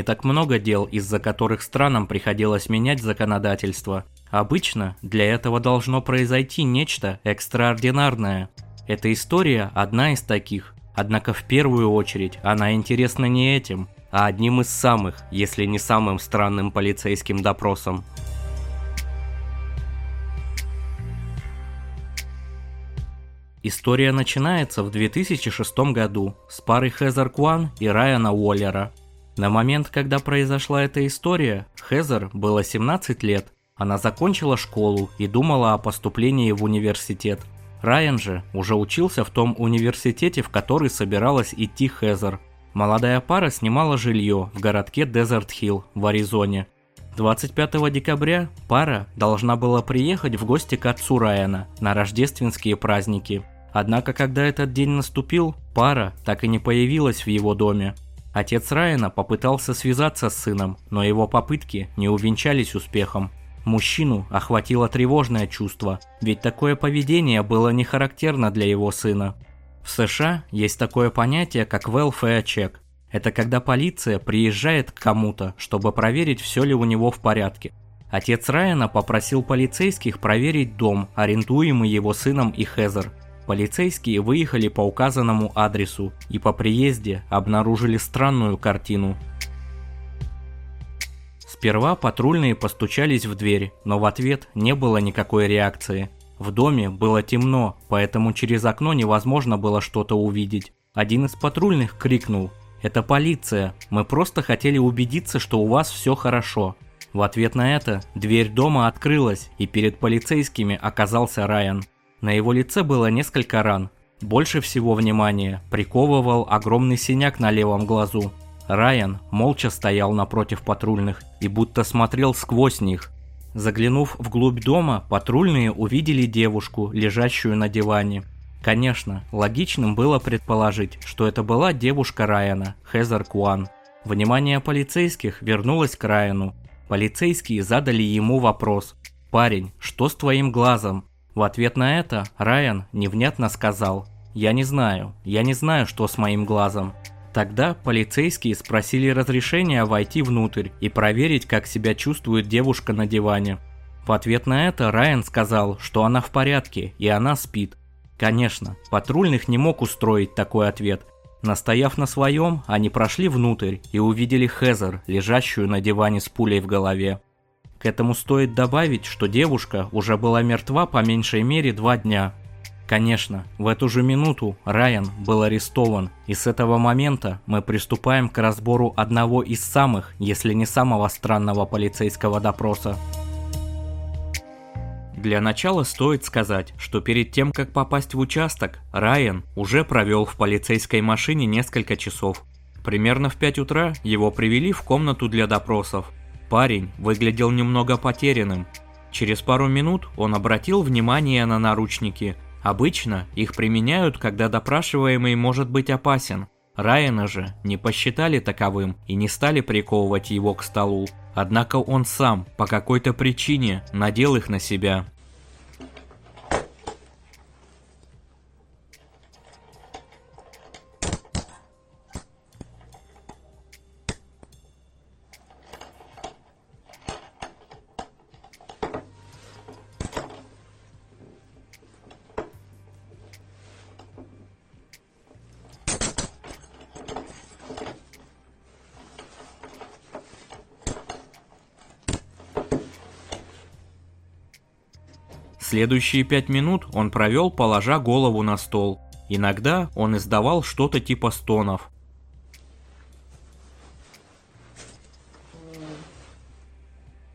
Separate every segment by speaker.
Speaker 1: не так много дел, из-за которых странам приходилось менять законодательство. Обычно для этого должно произойти нечто экстраординарное. Эта история одна из таких, однако в первую очередь она интересна не этим, а одним из самых, если не самым странным полицейским допросом. История начинается в 2006 году с пары Хезер Куан и Райана Уоллера. На момент, когда произошла эта история, Хезер было 17 лет. Она закончила школу и думала о поступлении в университет. Райан же уже учился в том университете, в который собиралась идти Хезер. Молодая пара снимала жилье в городке Дезерт-Хилл в Аризоне. 25 декабря пара должна была приехать в гости к отцу Райана на рождественские праздники. Однако, когда этот день наступил, пара так и не появилась в его доме. Отец Райана попытался связаться с сыном, но его попытки не увенчались успехом. Мужчину охватило тревожное чувство, ведь такое поведение было не характерно для его сына. В США есть такое понятие, как welfare check. Это когда полиция приезжает к кому-то, чтобы проверить, все ли у него в порядке. Отец Райана попросил полицейских проверить дом, арендуемый его сыном и Хезер, Полицейские выехали по указанному адресу и по приезде обнаружили странную картину. Сперва патрульные постучались в дверь, но в ответ не было никакой реакции. В доме было темно, поэтому через окно невозможно было что-то увидеть. Один из патрульных крикнул «Это полиция, мы просто хотели убедиться, что у вас все хорошо». В ответ на это дверь дома открылась, и перед полицейскими оказался Райан. На его лице было несколько ран. Больше всего внимания приковывал огромный синяк на левом глазу. Райан молча стоял напротив патрульных и будто смотрел сквозь них. Заглянув вглубь дома, патрульные увидели девушку, лежащую на диване. Конечно, логичным было предположить, что это была девушка Райана, Хезер Куан. Внимание полицейских вернулось к Райану. Полицейские задали ему вопрос. «Парень, что с твоим глазом?» В ответ на это Райан невнятно сказал «Я не знаю, я не знаю, что с моим глазом». Тогда полицейские спросили разрешения войти внутрь и проверить, как себя чувствует девушка на диване. В ответ на это Райан сказал, что она в порядке и она спит. Конечно, патрульных не мог устроить такой ответ. Настояв на своем, они прошли внутрь и увидели Хезер, лежащую на диване с пулей в голове. К этому стоит добавить, что девушка уже была мертва по меньшей мере два дня. Конечно, в эту же минуту Райан был арестован, и с этого момента мы приступаем к разбору одного из самых, если не самого странного полицейского допроса. Для начала стоит сказать, что перед тем, как попасть в участок, Райан уже провел в полицейской машине несколько часов. Примерно в 5 утра его привели в комнату для допросов, Парень выглядел немного потерянным. Через пару минут он обратил внимание на наручники. Обычно их применяют, когда допрашиваемый может быть опасен. Райана же не посчитали таковым и не стали приковывать его к столу. Однако он сам по какой-то причине надел их на себя. Следующие пять минут он провел, положа голову на стол. Иногда он издавал что-то типа стонов.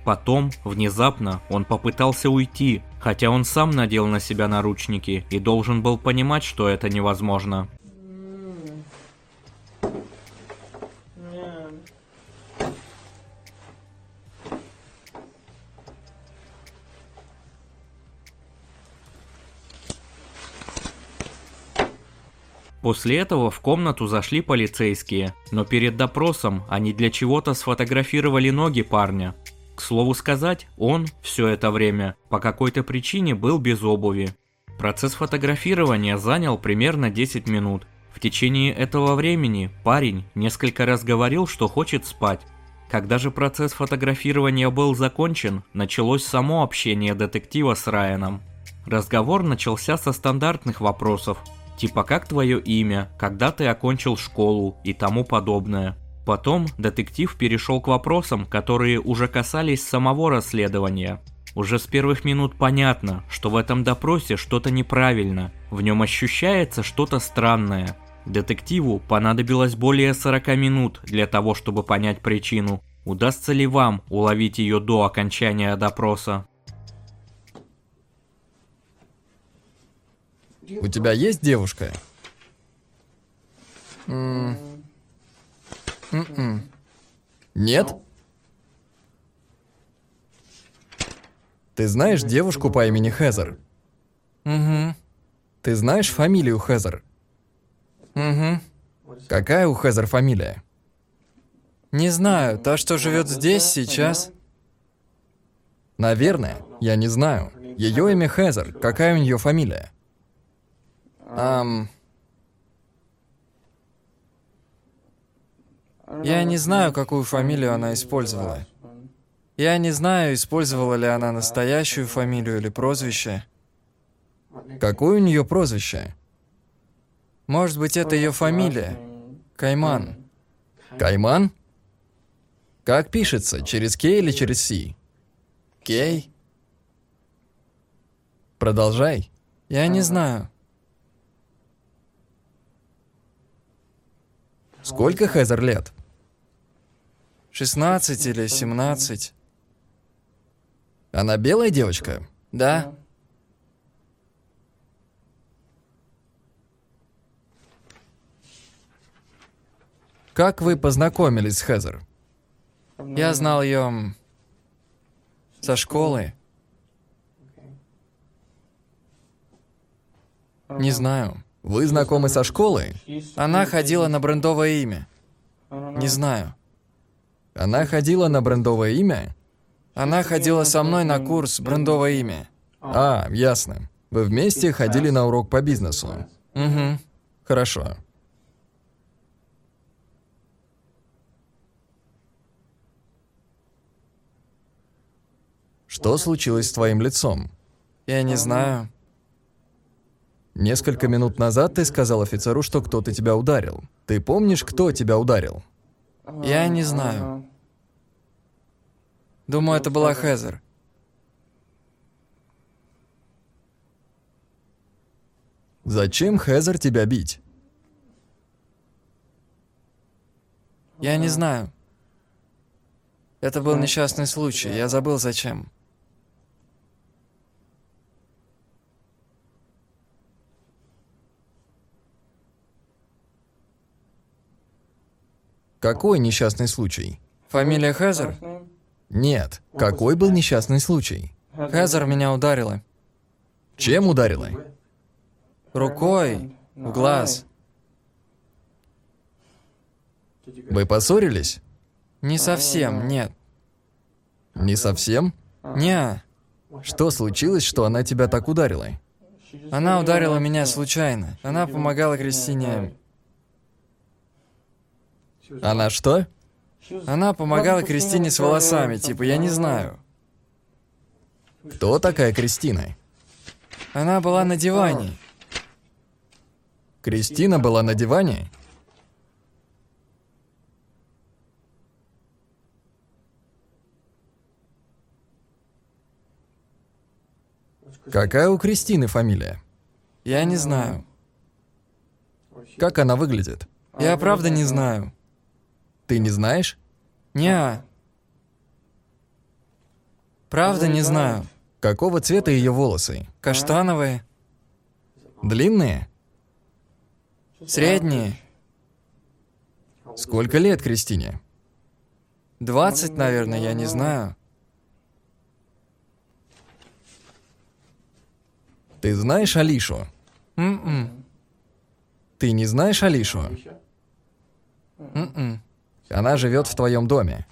Speaker 1: Потом, внезапно, он попытался уйти, хотя он сам надел на себя наручники и должен был понимать, что это невозможно. После этого в комнату зашли полицейские, но перед допросом они для чего-то сфотографировали ноги парня. К слову сказать, он все это время по какой-то причине был без обуви. Процесс фотографирования занял примерно 10 минут. В течение этого времени парень несколько раз говорил, что хочет спать. Когда же процесс фотографирования был закончен, началось само общение детектива с Райаном. Разговор начался со стандартных вопросов, типа как твое имя, когда ты окончил школу и тому подобное. Потом детектив перешел к вопросам, которые уже касались самого расследования. Уже с первых минут понятно, что в этом допросе что-то неправильно, в нем ощущается что-то странное. Детективу понадобилось более 40 минут для того, чтобы понять причину. Удастся ли вам уловить ее до окончания допроса?
Speaker 2: У тебя есть девушка? М м-м. Нет? Ты знаешь девушку по имени Хезер?
Speaker 3: Угу.
Speaker 2: Ты знаешь фамилию Хезер?
Speaker 3: Угу.
Speaker 2: Какая у Хезер фамилия?
Speaker 3: Не знаю, та, что живет здесь сейчас.
Speaker 2: Наверное, я не знаю. Ее имя Хезер. Какая у нее фамилия?
Speaker 3: Ам... Я не знаю, какую фамилию она использовала. Я не знаю, использовала ли она настоящую фамилию или прозвище.
Speaker 2: Какое у нее прозвище?
Speaker 3: Может быть, это ее фамилия. Кайман.
Speaker 2: Кайман? Как пишется, через К или через Си?
Speaker 3: Кей?
Speaker 2: Продолжай.
Speaker 3: Я не знаю.
Speaker 2: Сколько Хезер лет?
Speaker 3: 16 или 17.
Speaker 2: Она белая девочка?
Speaker 3: Да?
Speaker 2: Как вы познакомились с Хезер?
Speaker 3: Я знал ее со школы. Не знаю.
Speaker 2: Вы знакомы со школы?
Speaker 3: Она ходила на брендовое имя. Не знаю.
Speaker 2: Она ходила на брендовое имя?
Speaker 3: Она ходила со мной на курс брендовое имя.
Speaker 2: А, ясно. Вы вместе ходили на урок по бизнесу.
Speaker 3: Угу.
Speaker 2: Хорошо. Что случилось с твоим лицом?
Speaker 3: Я не знаю.
Speaker 2: Несколько минут назад ты сказал офицеру, что кто-то тебя ударил. Ты помнишь, кто тебя ударил?
Speaker 3: Я не знаю. Думаю, это была Хезер.
Speaker 2: Зачем Хезер тебя бить?
Speaker 3: Я не знаю. Это был несчастный случай. Я забыл зачем.
Speaker 2: Какой несчастный случай?
Speaker 3: Фамилия Хезер?
Speaker 2: Нет. Какой был несчастный случай?
Speaker 3: Хезер меня ударила.
Speaker 2: Чем ударила?
Speaker 3: Рукой. В глаз.
Speaker 2: Вы поссорились?
Speaker 3: Не совсем, нет.
Speaker 2: Не совсем?
Speaker 3: Не.
Speaker 2: Что случилось, что она тебя так ударила?
Speaker 3: Она ударила меня случайно. Она помогала Кристине.
Speaker 2: Она что?
Speaker 3: Она помогала Кристине с волосами, типа, я не знаю.
Speaker 2: Кто такая Кристина?
Speaker 3: Она была на диване.
Speaker 2: Кристина была на диване? Какая у Кристины фамилия?
Speaker 3: Я не знаю.
Speaker 2: Как она выглядит?
Speaker 3: Я правда не знаю.
Speaker 2: Ты не знаешь?
Speaker 3: Не. Правда не знаю.
Speaker 2: Какого цвета ее волосы?
Speaker 3: Каштановые,
Speaker 2: Длинные?
Speaker 3: средние,
Speaker 2: Сколько лет Кристине?
Speaker 3: 20, наверное, я не знаю.
Speaker 2: Ты знаешь Алишу?
Speaker 3: М-м.
Speaker 2: Ты не знаешь Алишу?
Speaker 3: М-м.
Speaker 2: Она живет в твоем доме.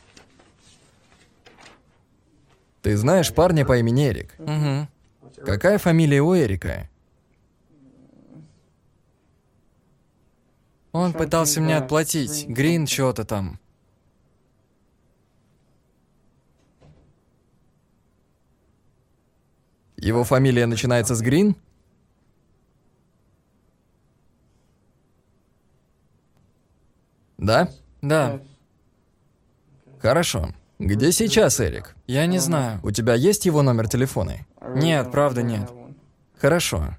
Speaker 2: Ты знаешь парня по имени Эрик?
Speaker 3: Угу.
Speaker 2: Какая фамилия у Эрика?
Speaker 3: Он пытался мне отплатить. Грин, что-то там.
Speaker 2: Его фамилия начинается с Грин? Да?
Speaker 3: Да.
Speaker 2: Хорошо. Где сейчас Эрик?
Speaker 3: я не знаю.
Speaker 2: У тебя есть его номер телефона?
Speaker 3: Нет, правда нет.
Speaker 2: Хорошо.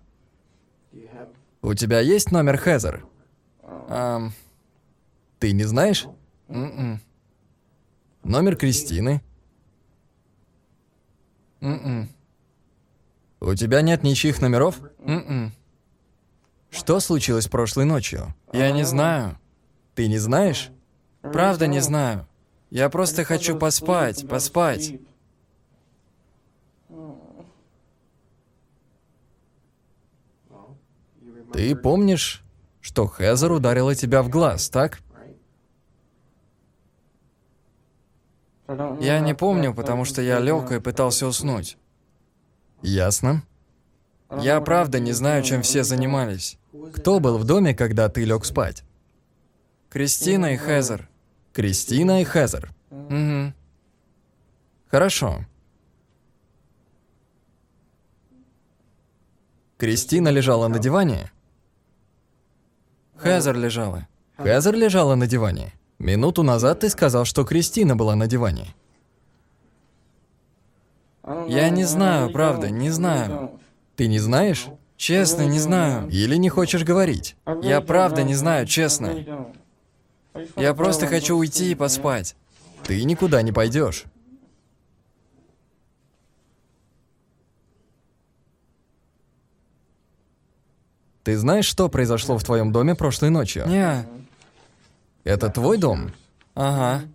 Speaker 2: У тебя есть номер Хезер?
Speaker 3: Ам,
Speaker 2: Ты не знаешь?
Speaker 3: м-м,
Speaker 2: Номер Кристины?
Speaker 3: м-м,
Speaker 2: У тебя нет ничьих номеров?
Speaker 3: м-м.
Speaker 2: Что случилось прошлой ночью?
Speaker 3: Я не знаю.
Speaker 2: Ты не знаешь?
Speaker 3: Правда не знаю. Я просто хочу поспать, поспать.
Speaker 2: Ты помнишь, что Хезер ударила тебя в глаз, так?
Speaker 3: Я не помню, потому что я лег и пытался уснуть.
Speaker 2: Ясно.
Speaker 3: Я правда не знаю, чем все занимались.
Speaker 2: Кто был в доме, когда ты лег спать?
Speaker 3: Кристина и Хезер.
Speaker 2: Кристина и Хезер.
Speaker 3: Угу.
Speaker 2: Хорошо. Кристина лежала на диване.
Speaker 3: Хезер лежала.
Speaker 2: Хезер лежала на диване. Минуту назад ты сказал, что Кристина была на диване.
Speaker 3: Я не знаю, правда, не знаю.
Speaker 2: Ты не знаешь?
Speaker 3: Честно, не знаю.
Speaker 2: Или не хочешь говорить?
Speaker 3: Я правда не знаю, честно. Я просто хочу уйти и поспать.
Speaker 2: Ты никуда не пойдешь. Ты знаешь, что произошло в твоем доме прошлой ночью?
Speaker 3: Не.
Speaker 2: Это твой дом?
Speaker 3: Ага.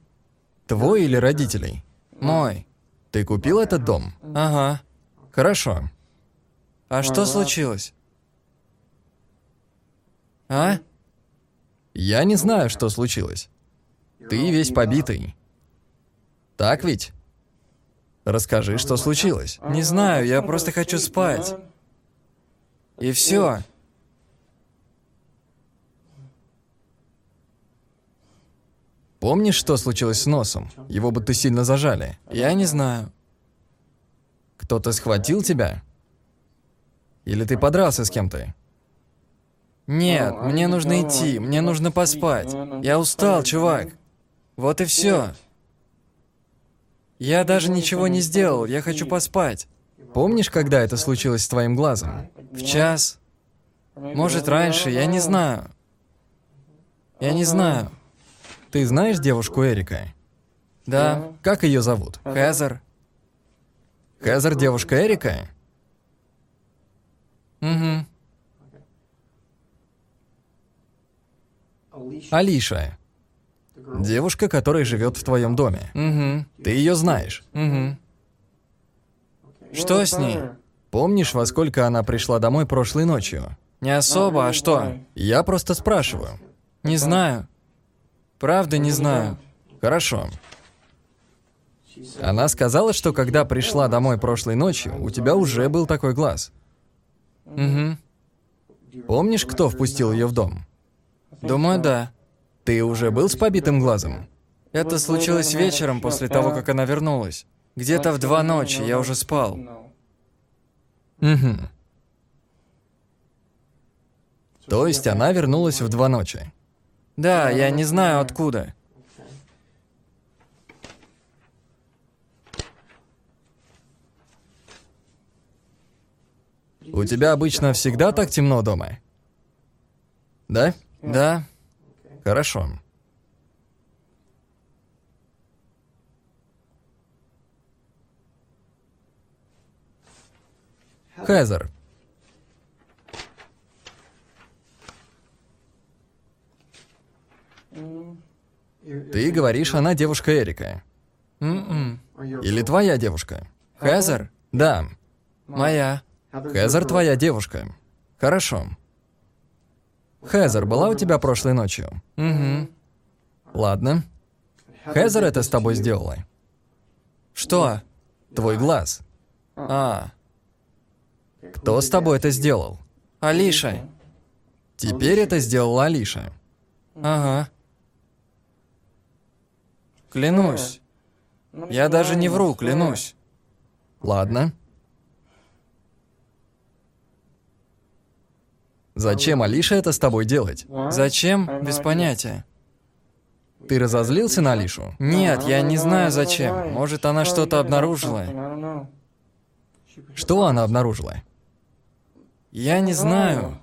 Speaker 2: Твой или родителей?
Speaker 3: Мой.
Speaker 2: Ты купил этот дом?
Speaker 3: Ага.
Speaker 2: Хорошо.
Speaker 3: А что случилось? А?
Speaker 2: Я не знаю, что случилось. Ты весь побитый. Так ведь? Расскажи, что случилось.
Speaker 3: Не знаю, я просто хочу спать. И все.
Speaker 2: Помнишь, что случилось с носом? Его будто сильно зажали.
Speaker 3: Я не знаю.
Speaker 2: Кто-то схватил тебя? Или ты подрался с кем-то?
Speaker 3: Нет, мне нужно идти, мне нужно поспать. Я устал, чувак. Вот и все. Я даже ничего не сделал, я хочу поспать.
Speaker 2: Помнишь, когда это случилось с твоим глазом?
Speaker 3: В час. Может, раньше, я не знаю. Я не знаю.
Speaker 2: Ты знаешь девушку Эрика?
Speaker 3: Да,
Speaker 2: Как ее зовут?
Speaker 3: Хезер.
Speaker 2: Хезер девушка Эрика?
Speaker 3: Угу.
Speaker 2: Алиша. Девушка, которая живет в твоем доме.
Speaker 3: Угу.
Speaker 2: Ты ее знаешь.
Speaker 3: Угу. Что с ней?
Speaker 2: Помнишь, во сколько она пришла домой прошлой ночью?
Speaker 3: Не особо, а что?
Speaker 2: Я просто спрашиваю.
Speaker 3: Не знаю. Правда, не знаю.
Speaker 2: Хорошо. Она сказала, что когда пришла домой прошлой ночью, у тебя уже был такой глаз.
Speaker 3: Угу.
Speaker 2: Помнишь, кто впустил ее в дом?
Speaker 3: Думаю, да.
Speaker 2: Ты уже был с побитым глазом?
Speaker 3: Это случилось вечером после того, как она вернулась. Где-то в два ночи я уже спал.
Speaker 2: Угу. То есть она вернулась в два ночи.
Speaker 3: Да, я не знаю откуда.
Speaker 2: У тебя обычно всегда так темно дома? Да?
Speaker 3: Да?
Speaker 2: Хорошо. Хезер. Ты говоришь, она девушка Эрика.
Speaker 3: М-м.
Speaker 2: Или твоя девушка?
Speaker 3: Хезер?
Speaker 2: Да.
Speaker 3: Моя.
Speaker 2: Хезер твоя девушка. Хорошо. Хезер была у тебя прошлой ночью?
Speaker 3: Угу.
Speaker 2: Ладно. Хезер это с тобой сделала.
Speaker 3: Что?
Speaker 2: Твой глаз.
Speaker 3: А,
Speaker 2: Кто с тобой это сделал?
Speaker 3: Алиша.
Speaker 2: Теперь это сделала Алиша.
Speaker 3: Ага. Клянусь. Я даже не вру, клянусь.
Speaker 2: Ладно. Зачем Алиша это с тобой делать?
Speaker 3: Зачем? Без понятия.
Speaker 2: Ты разозлился на Алишу?
Speaker 3: Нет, я не знаю зачем. Может, она что-то обнаружила.
Speaker 2: Что она обнаружила?
Speaker 3: Я не знаю.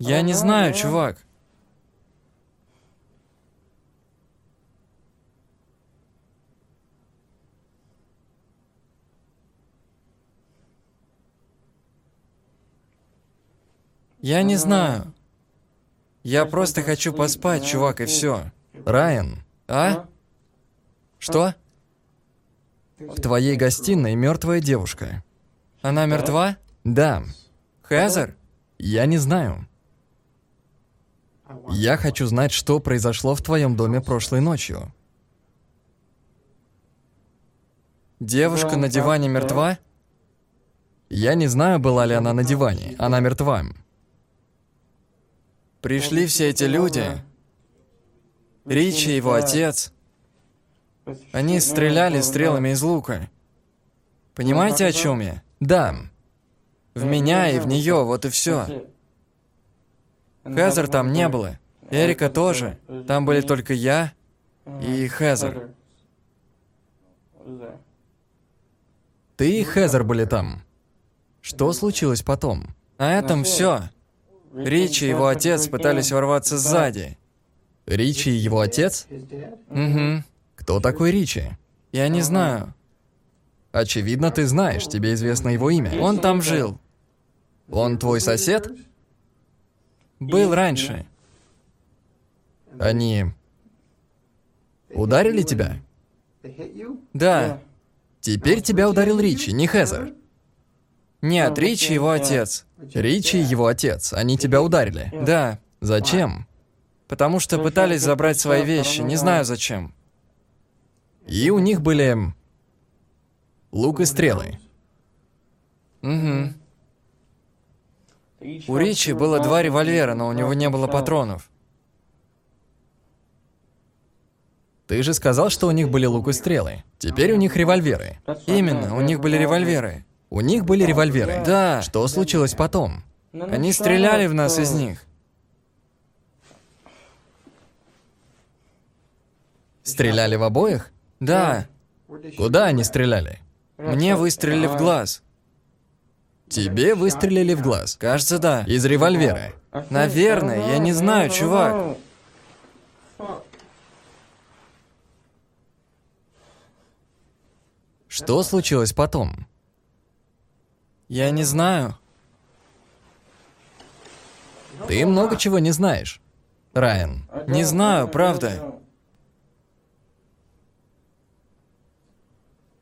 Speaker 3: Я не знаю, чувак. Я не знаю. Я просто хочу поспать, чувак, и все.
Speaker 2: Райан,
Speaker 3: А? Что?
Speaker 2: в твоей гостиной мертвая девушка.
Speaker 3: Она мертва?
Speaker 2: Да,
Speaker 3: Хезер?
Speaker 2: я не знаю. Я хочу знать, что произошло в твоем доме прошлой ночью.
Speaker 3: Девушка на диване мертва?
Speaker 2: Я не знаю, была ли она на диване. Она мертва.
Speaker 3: Пришли все эти люди. Ричи и его отец. Они стреляли стрелами из лука. Понимаете, о чем я?
Speaker 2: Да,
Speaker 3: В меня и в нее, вот и все. Хезер там не было. Эрика тоже. Там были только я и Хезер.
Speaker 2: ты и Хезер были там. Что случилось потом?
Speaker 3: На этом все. Ричи и его отец пытались ворваться сзади.
Speaker 2: Ричи и его отец?
Speaker 3: Угу.
Speaker 2: Кто такой Ричи?
Speaker 3: Я не знаю.
Speaker 2: Очевидно, ты знаешь, тебе известно его имя.
Speaker 3: Он там жил.
Speaker 2: Он твой сосед?
Speaker 3: Был раньше.
Speaker 2: Они ударили тебя?
Speaker 3: Да.
Speaker 2: Теперь тебя ударил Ричи, не Хезер.
Speaker 3: Нет, Ричи его отец.
Speaker 2: Ричи и его отец, они тебя ударили.
Speaker 3: Да.
Speaker 2: Зачем?
Speaker 3: Потому что пытались забрать свои вещи. Не знаю зачем.
Speaker 2: И у них были лук и стрелы.
Speaker 3: Угу. У Ричи было два револьвера, но у него не было патронов.
Speaker 2: Ты же сказал, что у них были лук и стрелы. Теперь у них револьверы.
Speaker 3: Именно, у них были револьверы.
Speaker 2: У них были револьверы.
Speaker 3: Да.
Speaker 2: Что случилось потом?
Speaker 3: Они стреляли в нас из них.
Speaker 2: Стреляли в обоих?
Speaker 3: Да.
Speaker 2: Куда они стреляли?
Speaker 3: Мне выстрелили в глаз.
Speaker 2: Тебе выстрелили в глаз.
Speaker 3: Кажется, да.
Speaker 2: Из револьвера.
Speaker 3: Наверное, я не знаю, чувак.
Speaker 2: Что случилось потом?
Speaker 3: Я не знаю.
Speaker 2: Ты много чего не знаешь. Райан,
Speaker 3: Не знаю, правда.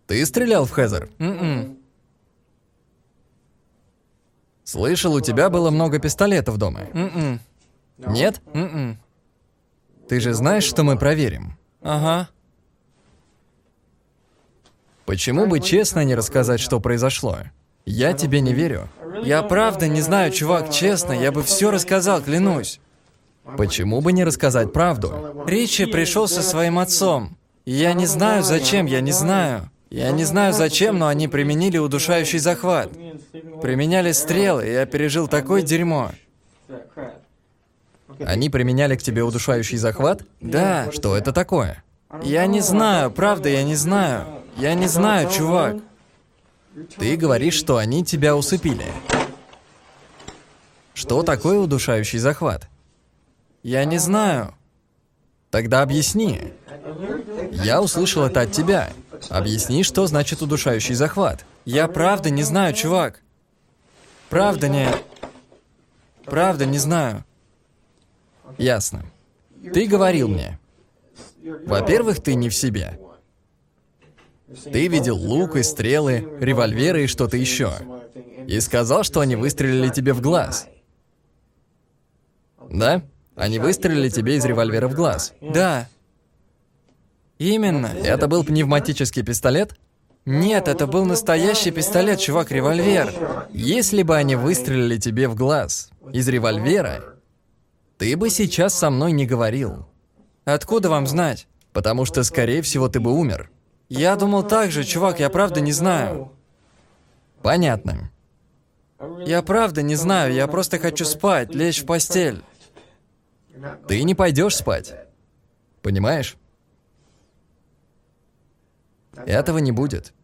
Speaker 2: ты стрелял в Хезер?
Speaker 3: М-м.
Speaker 2: Слышал, у тебя было много пистолетов дома.
Speaker 3: М-м.
Speaker 2: Нет?
Speaker 3: М-м.
Speaker 2: Ты же знаешь, что мы проверим.
Speaker 3: Ага.
Speaker 2: Почему бы честно не рассказать, что произошло? Я тебе не верю.
Speaker 3: Я правда не знаю, чувак, честно, я бы все рассказал, клянусь.
Speaker 2: Почему бы не рассказать правду?
Speaker 3: Ричи пришел со своим отцом. Я не знаю, зачем, я не знаю. Я не знаю, зачем, но они применили удушающий захват. Применяли стрелы, и я пережил такое дерьмо.
Speaker 2: Они применяли к тебе удушающий захват?
Speaker 3: Да.
Speaker 2: Что это такое?
Speaker 3: Я не знаю, правда, я не знаю. Я не знаю, чувак.
Speaker 2: Ты говоришь, что они тебя усыпили. Что такое удушающий захват?
Speaker 3: Я не знаю.
Speaker 2: Тогда объясни. Я услышал это от тебя. Объясни, что значит удушающий захват.
Speaker 3: Я правда не знаю, чувак. Правда не... Правда не знаю.
Speaker 2: Ясно. Ты говорил мне. Во-первых, ты не в себе. Ты видел лук и стрелы, револьверы и что-то еще. И сказал, что они выстрелили тебе в глаз. Да? Они выстрелили тебе из револьвера в глаз.
Speaker 3: Да. Именно.
Speaker 2: Это был пневматический пистолет?
Speaker 3: Нет, это был настоящий пистолет, чувак, револьвер.
Speaker 2: Если бы они выстрелили тебе в глаз из револьвера, ты бы сейчас со мной не говорил.
Speaker 3: Откуда вам знать?
Speaker 2: Потому что, скорее всего, ты бы умер.
Speaker 3: Я думал так же, чувак, я правда не знаю.
Speaker 2: Понятно.
Speaker 3: Я правда не знаю, я просто хочу спать, лечь в постель.
Speaker 2: Ты не пойдешь спать. Понимаешь? Этого не будет.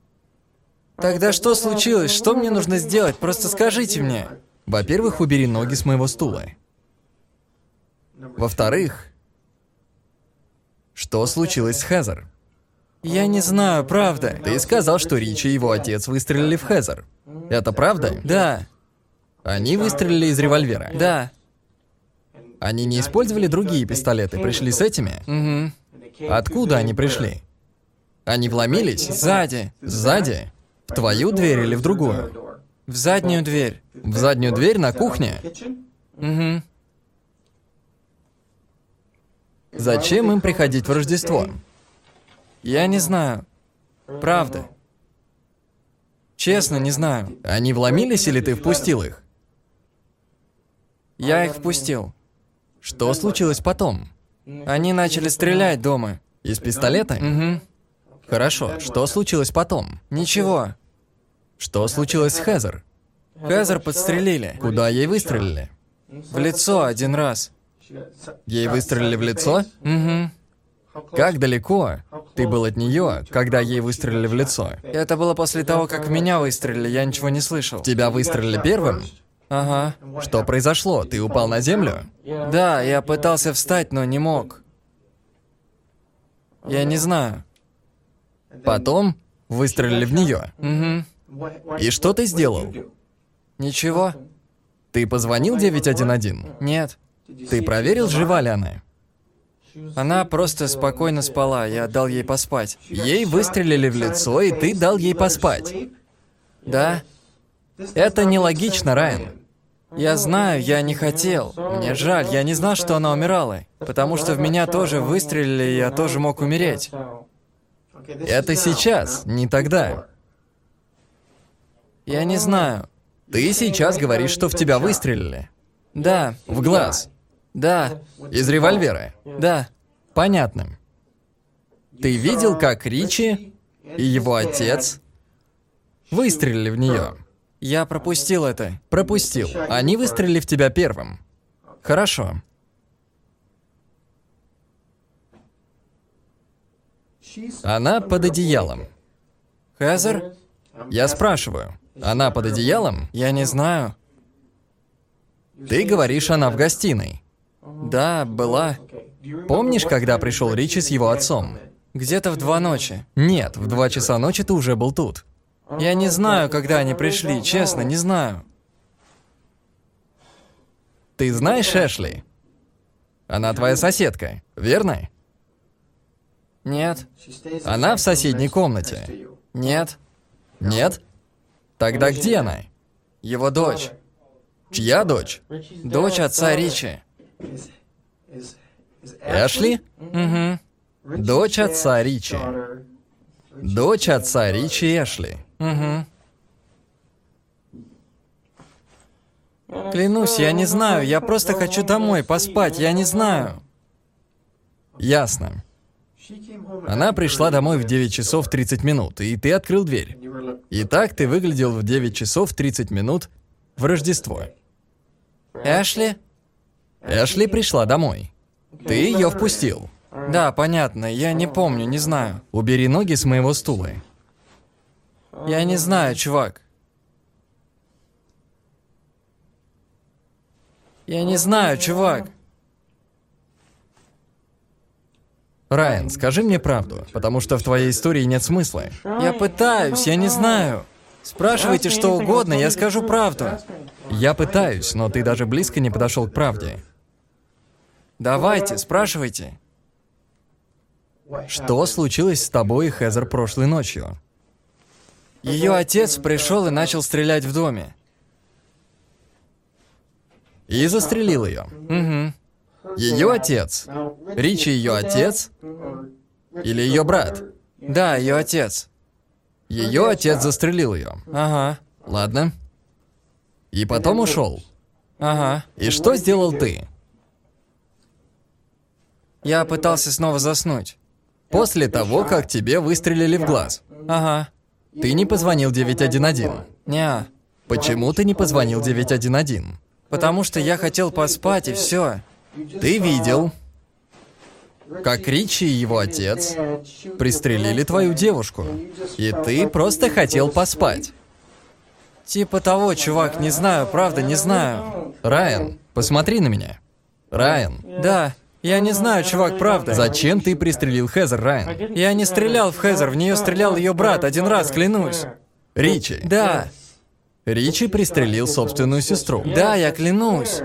Speaker 3: Тогда что случилось? Что мне нужно сделать? Просто скажите мне.
Speaker 2: Во-первых, убери ноги с моего стула. Во-вторых, что случилось с Хезер?
Speaker 3: Я не знаю, правда.
Speaker 2: Ты сказал, что Ричи и его отец выстрелили в Хезер. Это правда?
Speaker 3: Да,
Speaker 2: Они выстрелили из револьвера.
Speaker 3: да.
Speaker 2: Они не использовали другие пистолеты, пришли с этими?
Speaker 3: Угу.
Speaker 2: Откуда они пришли? Они вломились?
Speaker 3: Сзади.
Speaker 2: Сзади? В твою дверь или в другую?
Speaker 3: В заднюю дверь.
Speaker 2: В заднюю дверь на кухне?
Speaker 3: Угу.
Speaker 2: Зачем им приходить в Рождество?
Speaker 3: Я не знаю. Правда. Честно, не знаю.
Speaker 2: Они вломились или ты впустил их?
Speaker 3: Я их впустил.
Speaker 2: Что случилось потом?
Speaker 3: Они начали стрелять дома.
Speaker 2: Из пистолета?
Speaker 3: Угу.
Speaker 2: Хорошо. Что случилось потом?
Speaker 3: Ничего.
Speaker 2: Что случилось с Хезер?
Speaker 3: Хезер подстрелили.
Speaker 2: Куда ей выстрелили?
Speaker 3: В лицо один раз.
Speaker 2: Ей выстрелили в лицо?
Speaker 3: Угу.
Speaker 2: Как далеко ты был от нее, когда ей выстрелили в лицо?
Speaker 3: Это было после того, как в меня выстрелили, я ничего не слышал.
Speaker 2: Тебя выстрелили первым?
Speaker 3: Ага.
Speaker 2: Что произошло? Ты упал на землю?
Speaker 3: Да, я пытался встать, но не мог. Я не знаю.
Speaker 2: Потом выстрелили в нее.
Speaker 3: Угу.
Speaker 2: И что ты сделал?
Speaker 3: Ничего?
Speaker 2: Ты позвонил 911?
Speaker 3: Нет.
Speaker 2: Ты проверил, жива ли она?
Speaker 3: Она просто спокойно спала, я дал ей поспать.
Speaker 2: Ей выстрелили в лицо, и ты дал ей поспать.
Speaker 3: Да?
Speaker 2: Это нелогично, Райан.
Speaker 3: Я знаю, я не хотел. Мне жаль, я не знал, что она умирала. Потому что в меня тоже выстрелили, и я тоже мог умереть.
Speaker 2: Это сейчас, не тогда.
Speaker 3: Я не знаю.
Speaker 2: Ты сейчас говоришь, что в тебя выстрелили.
Speaker 3: Да,
Speaker 2: В глаз.
Speaker 3: Да,
Speaker 2: Из револьвера.
Speaker 3: да.
Speaker 2: Понятно. Ты видел, как Ричи и его отец выстрелили в нее?
Speaker 3: Я пропустил это.
Speaker 2: Пропустил. Они выстрелили в тебя первым. Хорошо. Она под одеялом.
Speaker 3: Хезер?
Speaker 2: Я спрашиваю, она под одеялом?
Speaker 3: Я не знаю.
Speaker 2: Ты говоришь, она в гостиной.
Speaker 3: Да, была.
Speaker 2: Помнишь, когда пришел Ричи с его отцом?
Speaker 3: Где-то в два ночи.
Speaker 2: Нет, в два часа ночи ты уже был тут.
Speaker 3: Я не знаю, когда они пришли, честно, не знаю.
Speaker 2: Ты знаешь Эшли? Она твоя соседка, верно?
Speaker 3: Нет,
Speaker 2: Она в соседней комнате.
Speaker 3: нет.
Speaker 2: Нет? Тогда где она?
Speaker 3: Его дочь.
Speaker 2: Чья дочь?
Speaker 3: Дочь отца Ричи.
Speaker 2: Эшли?
Speaker 3: Угу.
Speaker 2: Дочь отца Ричи. Дочь отца Ричи Эшли.
Speaker 3: Угу. Клянусь, я не знаю, я просто хочу домой поспать, я не знаю.
Speaker 2: Ясно. Она пришла домой в 9 часов 30 минут, и ты открыл дверь. Итак, ты выглядел в 9 часов 30 минут в Рождество.
Speaker 3: Эшли?
Speaker 2: Эшли пришла домой. Ты ее впустил.
Speaker 3: Да, понятно, я не помню, не знаю.
Speaker 2: Убери ноги с моего стула.
Speaker 3: Я не знаю, чувак. Я не знаю, чувак.
Speaker 2: Райан, скажи мне правду, потому что в твоей истории нет смысла.
Speaker 3: Я пытаюсь, я не знаю. Спрашивайте что угодно, я скажу правду.
Speaker 2: Я пытаюсь, но ты даже близко не подошел к правде.
Speaker 3: Давайте, спрашивайте.
Speaker 2: Что случилось с тобой и Хезер прошлой ночью?
Speaker 3: Ее отец пришел и начал стрелять в доме.
Speaker 2: И застрелил ее.
Speaker 3: Угу.
Speaker 2: Ее отец. Ричи ее отец? Или ее брат?
Speaker 3: Да, ее отец.
Speaker 2: Ее отец застрелил ее.
Speaker 3: Ага.
Speaker 2: Ладно. И потом ушел.
Speaker 3: Ага.
Speaker 2: И что сделал ты?
Speaker 3: Я пытался снова заснуть.
Speaker 2: После того, как тебе выстрелили в глаз.
Speaker 3: Ага.
Speaker 2: Ты не позвонил 911.
Speaker 3: Неа.
Speaker 2: Почему ты не позвонил 911?
Speaker 3: Потому что я хотел поспать, и все.
Speaker 2: Ты видел, как Ричи и его отец пристрелили твою девушку. И ты просто хотел поспать.
Speaker 3: Типа того, чувак, не знаю, правда, не знаю.
Speaker 2: Райан, посмотри на меня. Райан,
Speaker 3: Да, я не знаю, чувак, правда.
Speaker 2: зачем ты пристрелил Хезер, Райан?
Speaker 3: Я не стрелял в Хезер, в нее стрелял ее брат, один раз, клянусь.
Speaker 2: Ричи.
Speaker 3: Да,
Speaker 2: Ричи пристрелил собственную сестру.
Speaker 3: да, я клянусь.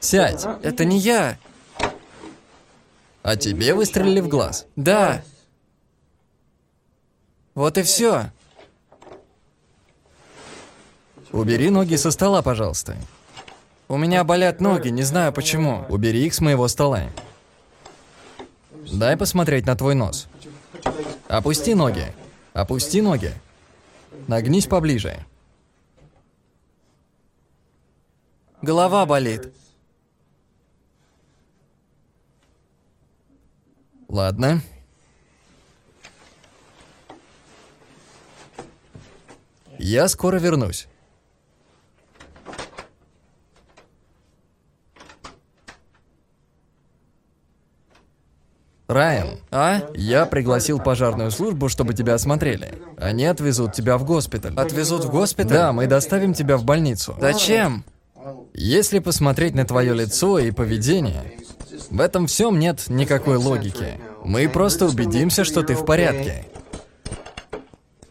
Speaker 2: Сядь.
Speaker 3: Это не я.
Speaker 2: А тебе выстрелили в глаз.
Speaker 3: Да. Вот и все.
Speaker 2: Убери ноги со стола, пожалуйста.
Speaker 3: У меня болят ноги, не знаю почему.
Speaker 2: Убери их с моего стола. Дай посмотреть на твой нос. Опусти ноги. Опусти ноги. Нагнись поближе.
Speaker 3: Голова болит.
Speaker 2: Ладно. Я скоро вернусь. Райан,
Speaker 3: А?
Speaker 2: я пригласил пожарную службу, чтобы тебя осмотрели. Они отвезут тебя в госпиталь.
Speaker 3: Отвезут в госпиталь?
Speaker 2: Да, мы доставим тебя в больницу.
Speaker 3: Зачем?
Speaker 2: Если посмотреть на твое лицо и поведение, в этом всем нет никакой логики. Мы просто убедимся, что ты в порядке.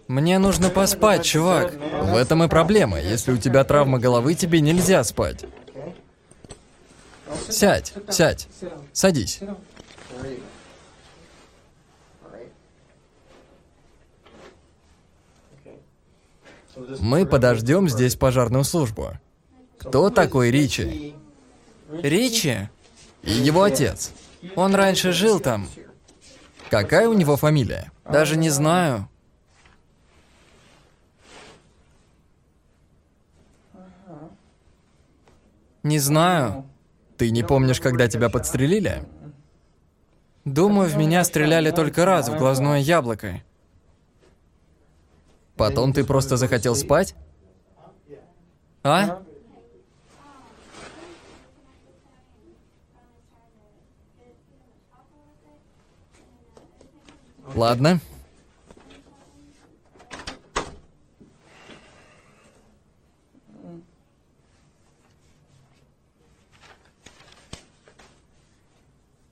Speaker 3: Мне нужно поспать, чувак.
Speaker 2: В этом и проблема. Если у тебя травма головы, тебе нельзя спать. Сядь, сядь, садись. Мы подождем здесь пожарную службу. Кто такой Ричи?
Speaker 3: Ричи?
Speaker 2: И его отец.
Speaker 3: Он раньше жил там.
Speaker 2: Какая у него фамилия?
Speaker 3: Даже не знаю. Не знаю.
Speaker 2: Ты не помнишь, когда тебя подстрелили?
Speaker 3: Думаю, в меня стреляли только раз в глазное яблоко.
Speaker 2: Потом ты просто захотел спать?
Speaker 3: А?
Speaker 2: Ладно.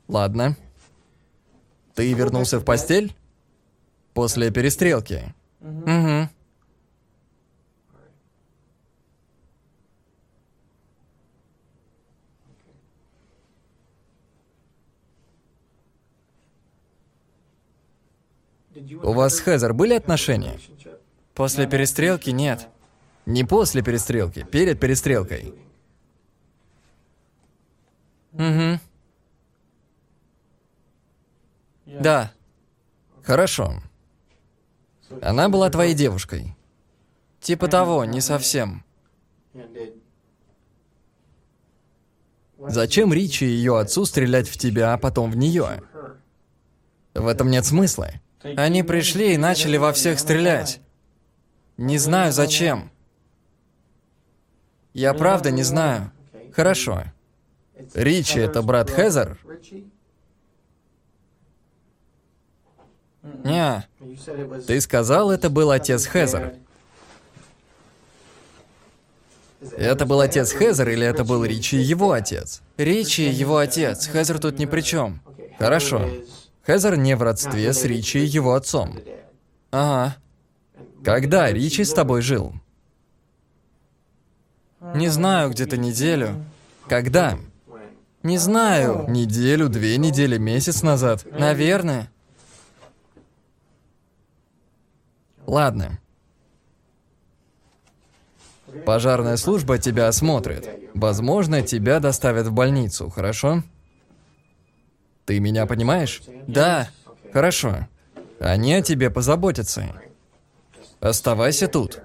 Speaker 2: Ладно. Ты вернулся в постель? После перестрелки.
Speaker 3: Угу.
Speaker 2: У вас с Хезер были отношения?
Speaker 3: После перестрелки нет.
Speaker 2: Не после перестрелки, перед перестрелкой.
Speaker 3: Угу. Да.
Speaker 2: Хорошо. Она была твоей девушкой.
Speaker 3: Типа того, не совсем.
Speaker 2: Зачем Ричи и ее отцу стрелять в тебя, а потом в нее? В этом нет смысла.
Speaker 3: Они пришли и начали во всех стрелять. Не знаю зачем. Я правда не знаю.
Speaker 2: Хорошо. Ричи это брат Хезер?
Speaker 3: Не,
Speaker 2: Ты сказал, это был отец Хезер. Это был отец Хезер или это был Ричи его отец?
Speaker 3: Ричи его отец. Хезер тут ни при чем.
Speaker 2: Хорошо. Хезер не в родстве с Ричи и его отцом.
Speaker 3: Ага.
Speaker 2: Когда Ричи с тобой жил?
Speaker 3: Не знаю, где-то неделю.
Speaker 2: Когда?
Speaker 3: Не знаю.
Speaker 2: Неделю, две недели, месяц назад.
Speaker 3: Наверное.
Speaker 2: Ладно. Пожарная служба тебя осмотрит. Возможно, тебя доставят в больницу, хорошо? Ты меня понимаешь?
Speaker 3: Да.
Speaker 2: Хорошо. Они о тебе позаботятся. Оставайся тут.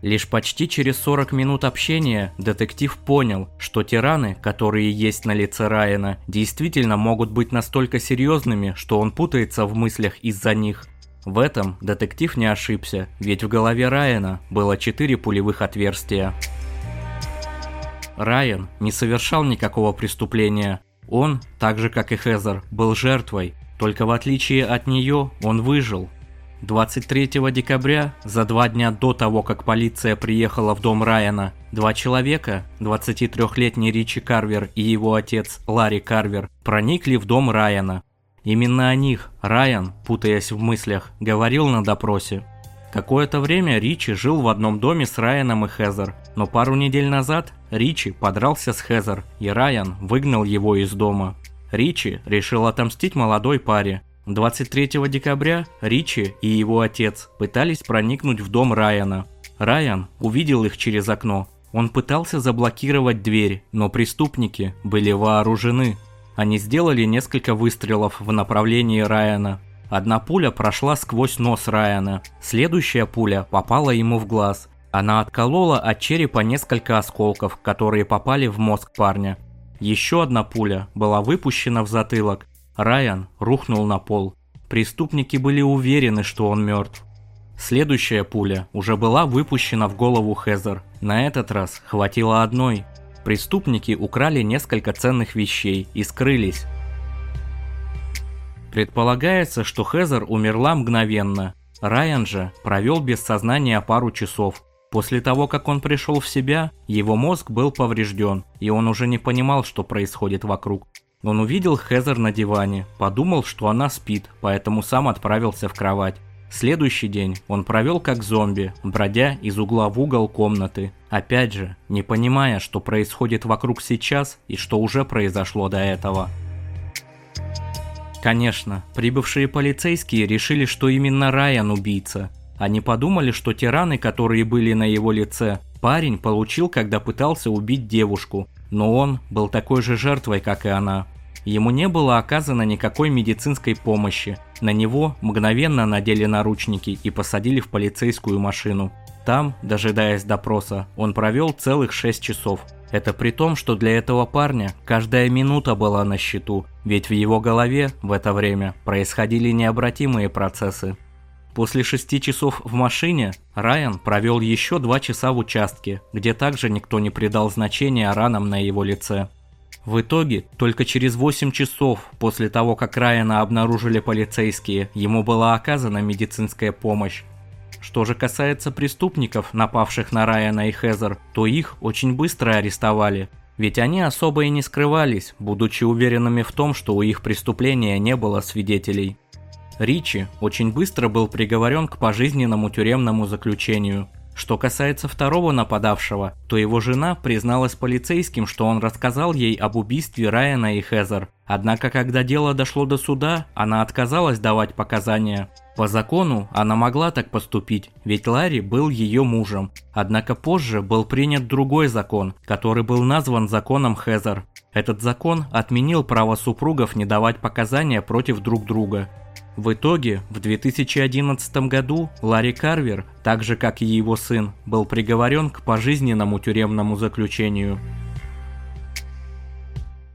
Speaker 1: Лишь почти через 40 минут общения детектив понял, что тираны, которые есть на лице Райана, действительно могут быть настолько серьезными, что он путается в мыслях из-за них. В этом детектив не ошибся, ведь в голове Райана было 4 пулевых отверстия. Райан не совершал никакого преступления. Он, так же как и Хезер, был жертвой, только в отличие от нее он выжил. 23 декабря, за два дня до того, как полиция приехала в дом Райана, два человека, 23-летний Ричи Карвер и его отец Ларри Карвер, проникли в дом Райана. Именно о них Райан, путаясь в мыслях, говорил на допросе. Какое-то время Ричи жил в одном доме с Райаном и Хезер, но пару недель назад Ричи подрался с Хезер, и Райан выгнал его из дома. Ричи решил отомстить молодой паре, 23 декабря Ричи и его отец пытались проникнуть в дом Райана. Райан увидел их через окно. Он пытался заблокировать дверь, но преступники были вооружены. Они сделали несколько выстрелов в направлении Райана. Одна пуля прошла сквозь нос Райана, следующая пуля попала ему в глаз. Она отколола от черепа несколько осколков, которые попали в мозг парня. Еще одна пуля была выпущена в затылок, Райан рухнул на пол. Преступники были уверены, что он мертв. Следующая пуля уже была выпущена в голову Хезер. На этот раз хватило одной. Преступники украли несколько ценных вещей и скрылись. Предполагается, что Хезер умерла мгновенно. Райан же провел без сознания пару часов. После того, как он пришел в себя, его мозг был поврежден, и он уже не понимал, что происходит вокруг. Он увидел Хезер на диване, подумал, что она спит, поэтому сам отправился в кровать. Следующий день он провел как зомби, бродя из угла в угол комнаты. Опять же, не понимая, что происходит вокруг сейчас и что уже произошло до этого. Конечно, прибывшие полицейские решили, что именно Райан убийца. Они подумали, что тираны, которые были на его лице, парень получил, когда пытался убить девушку, но он был такой же жертвой, как и она. Ему не было оказано никакой медицинской помощи. На него мгновенно надели наручники и посадили в полицейскую машину. Там, дожидаясь допроса, он провел целых 6 часов. Это при том, что для этого парня каждая минута была на счету, ведь в его голове в это время происходили необратимые процессы. После шести часов в машине Райан провел еще два часа в участке, где также никто не придал значения ранам на его лице. В итоге, только через 8 часов после того, как Райана обнаружили полицейские, ему была оказана медицинская помощь. Что же касается преступников, напавших на Райана и Хезер, то их очень быстро арестовали, ведь они особо и не скрывались, будучи уверенными в том, что у их преступления не было свидетелей. Ричи очень быстро был приговорен к пожизненному тюремному заключению. Что касается второго нападавшего, то его жена призналась полицейским, что он рассказал ей об убийстве Райана и Хезер. Однако, когда дело дошло до суда, она отказалась давать показания. По закону она могла так поступить, ведь Ларри был ее мужем. Однако позже был принят другой закон, который был назван законом Хезер. Этот закон отменил право супругов не давать показания против друг друга. В итоге, в 2011 году Ларри Карвер, так же как и его сын, был приговорен к пожизненному тюремному заключению.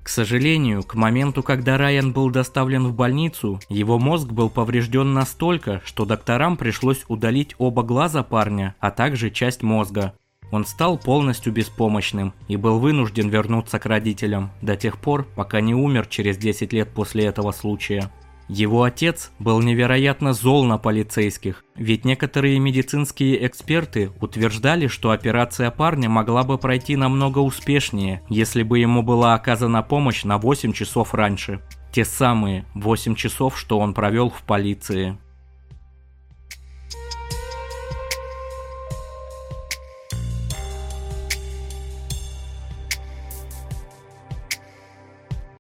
Speaker 1: К сожалению, к моменту, когда Райан был доставлен в больницу, его мозг был поврежден настолько, что докторам пришлось удалить оба глаза парня, а также часть мозга. Он стал полностью беспомощным и был вынужден вернуться к родителям до тех пор, пока не умер через 10 лет после этого случая. Его отец был невероятно зол на полицейских, ведь некоторые медицинские эксперты утверждали, что операция парня могла бы пройти намного успешнее, если бы ему была оказана помощь на 8 часов раньше. Те самые 8 часов, что он провел в полиции.